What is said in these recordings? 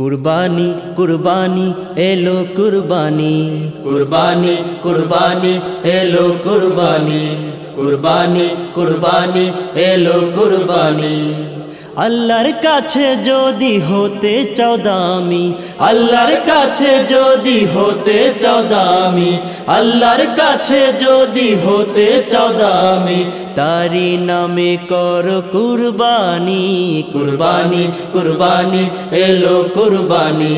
কুরবানি কুরবানি এলো কুরবানি। কুরবানি কুরবানি এলো কুরবানি। কুরবানি কুরবানি এলো কুরবানি। আল্লাহর কাছে যদি হতে চাও দামি, আল্লাহর কাছে যদি হতে চাও দামি, আল্লাহর কাছে যদি হতে চাও দামি, তারি নামে কর কুরবানি কুরবানি কুরবানি, এলো কুরবানি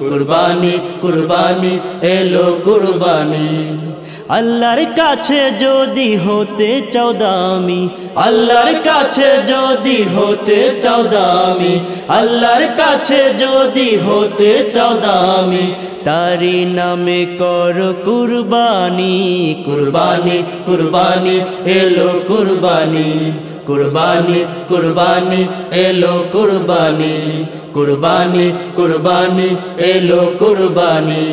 কুরবানি কুরবানি, এলো কুরবানি। আল্লাহর কাছে যদি হতে চাও দামি, আল্লাহর কাছে যদি হতে চাও দামি, আল্লাহর কাছে যদি হতে চাও দামি, তারি নামে কর কুরবানি কুরবানি কুরবানি, এলো কুরবানি কুরবানি কুরবানি, এলো কুরবানি কুরবানি কুরবানি, এলো কুরবানি।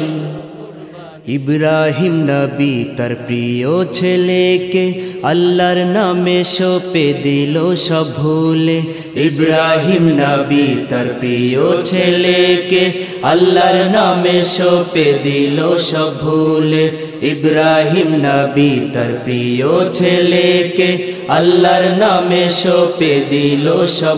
ইব্রাহিম নবী তার প্রিয় ছেলেকে আল্লাহর নামে সোপে দিল সব ভুলে। ইব্রাহিম নবী তার প্রিয় ছেলেকে আল্লাহর নামে সোপে দিল সব ভুলে। ইব্রাহিম নবী তার প্রিয় ছেলেকে আল্লাহর নামে সোপে দিল সব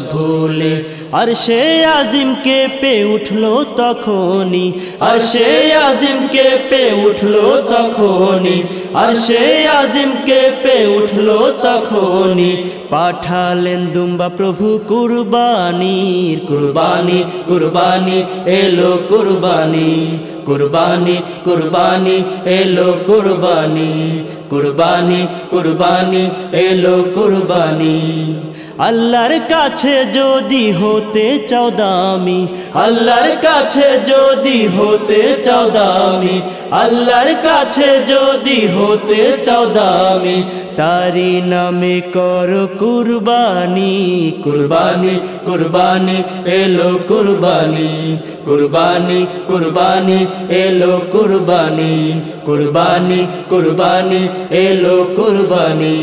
আর সে আজিমকে পে উঠল তখনই, আর সে আজিমকে পে উঠল তখনই, আর সে আজিমকে পে উঠল তখনই। পাঠালেন দুম্বা প্রভু কুরবানির, কুরবানি কুরবানি, এলো কুরবানি কুরবানি কুরবানি, এলো কুরবানি কুরবানি কুরবানি, এলো কুরবানি। আল্লাহর কাছে যদি হতে চাও দামি, আল্লাহর কাছে যদি হতে চাও দামি, আল্লাহর কাছে যদি হতে চাও দামি, তারি নামে কর কুরবানি কুরবানি কুরবানি, এলো কুরবানি কুরবানি কুরবানি, এলো কুরবানি কুরবানি কুরবানি, এলো কুরবানি।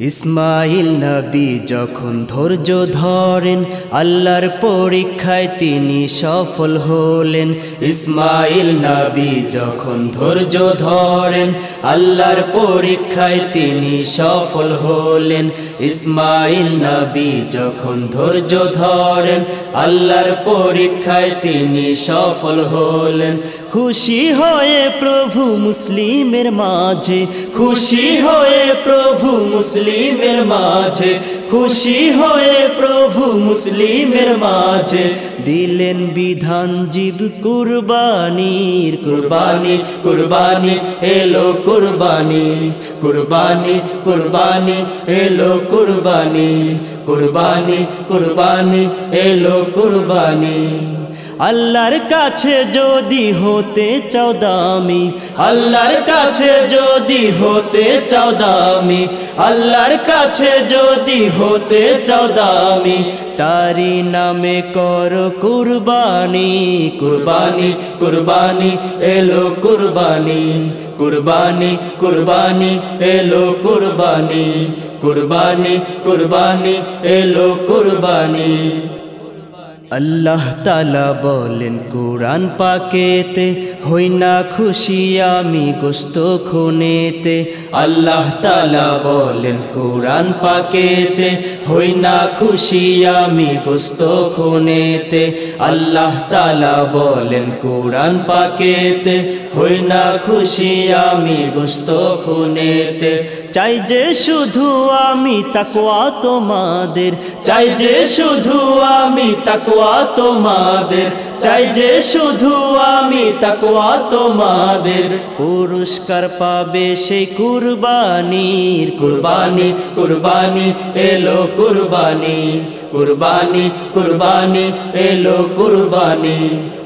ইসমাইল নবী যখন ধৈর্য ধরেন, আল্লাহর পরীক্ষায় তিনি সফল হলেন। ইসমাইল নবী যখন ধৈর্য ধরেন, আল্লাহর পরীক্ষায় তিনি সফল হলেন। ইসমাইল নবী যখন ধৈর্য ধরেন, আল্লাহর পরীক্ষায় তিনি সফল হলেন। খুশি হয়ে প্রভু মুসলিমের মাঝে, খুশি হয়ে প্রভু মুসলিমের মাঝে। খুশি হয়ে প্রভু মুসলিমের মাঝে। দিলেন বিধান জীব কুরবানির কুরবানি কুরবানি, এলো কুরবানি কুরবানি কুরবানি, এলো কুরবানি কুরবানি কুরবানি, এলো কুরবানি। আল্লাহর কাছে যদি হতে চাও দামি, আল্লাহর কাছে যদি হতে চাও দামি, আল্লাহর কাছে যদি হতে চাও দামি, তারি নামে কর কুরবানি কুরবানি কুরবানি, এলো কুরবানি কুরবানি কুরবানি, এলো কুরবানি কুরবানি কুরবানি, এলো কুরবানি। আল্লাহ তালা বলেন, কোরআন পাকেতে হই না খুশি আমি গোস্ত খুনেতে। আল্লাহ তালা বলেন, কোরআন পাকেতে হই না খুশি আমি গোস্ত খুনেতে। আল্লাহ তালা বলেন, কোরআন পাকেতে হই না খুশি আমি গোস্ত খুনেতে। চাই যে শুধু আমি তাকওয়া তোমাদের, চাই যে শুধু আমি তাকওয়া তোমাদের। চাই যে শুধু আমি তাকওয়া তোমাদের। পুরস্কার পাবে সেই কুরবানির। কুরবানি কুরবানি, এলো কুরবানি। কুরবানি কুরবানি, এলো কুরবানি।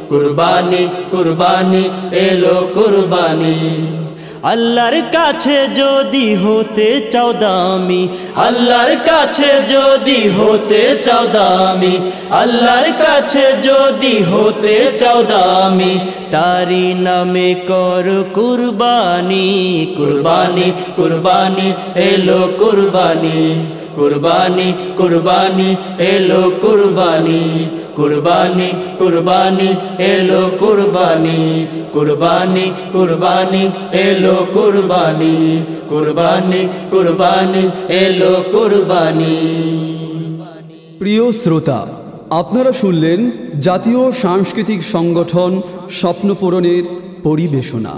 কুরবানি কুরবানি, এলো কুরবানি। আল্লাহর কাছে যদি হতে চাও দামি, আল্লাহর কাছে যদি হতে চাও দামি, আল্লাহর কাছে যদি হতে চাও দামি, তারি নামে কর কুরবানি কুরবানি কুরবানি, এলো কুরবানি। কুরবানি কুরবানি, এলো কুরবানি কুরবানি কুরবানি, এলো কুরবানি কুরবানি কুরবানি, এলো কুরবানি কুরবানি কুরবানি, এলো কুরবানি। প্রিয় শ্রোতা, আপনারা শুনলেন জাতীয় সাংস্কৃতিক সংগঠন স্বপ্নপূরণের পরিবেশনা।